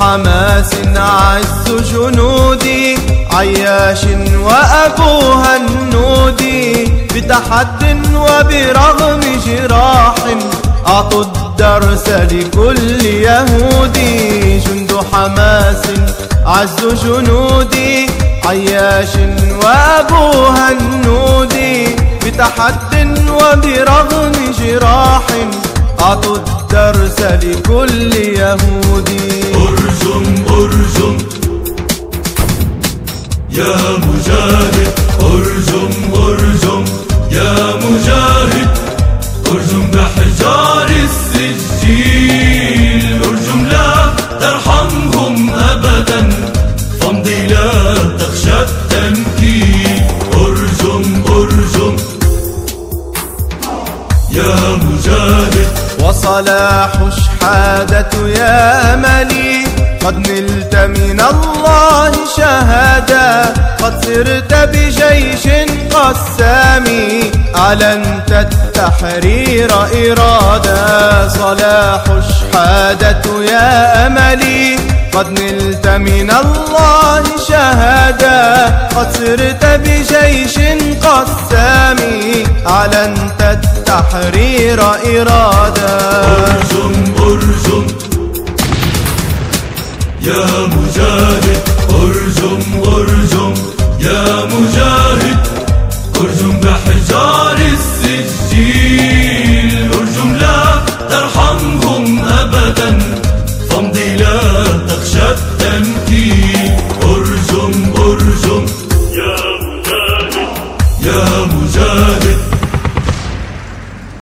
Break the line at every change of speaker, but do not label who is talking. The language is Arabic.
حماس عز جنودي عياش وأبوها النودي بتحد وبرغم جراح أعطوا الدرس لكل يهودي. جند حماس عز جنودي عياش وأبوها النودي بتحد وبرغم جراح أعطوا الدرس لكل يهودي.
أرجم أرجم. يا مجاهد أرجم أرجم. يا مجاهد أرجم بحجار السجيل. أرجم لا ترحمهم أبدا. فامضي لا تخشى التنكيل أرجم أرجم. يا مجاهد
وصلاح شحادة يا أملي قد نلت من الله شهادة قد سرت بجيش قسامي. أعلنت التحرير إرادة؟ صلاح شحادة يا أملي قد نلت من الله شهادة قد سرت بجيش قسامي. أعلنت تحرير إرادة. أرجم
أرجم يا مجاهد أرجم أرجم يا مجاهد أرجم بحجار السجيل. أرجم لا ترحمهم أبدا. فامضي لا تخشى التمثيل أرجم أرجم يا مجاهد يا مجاهد.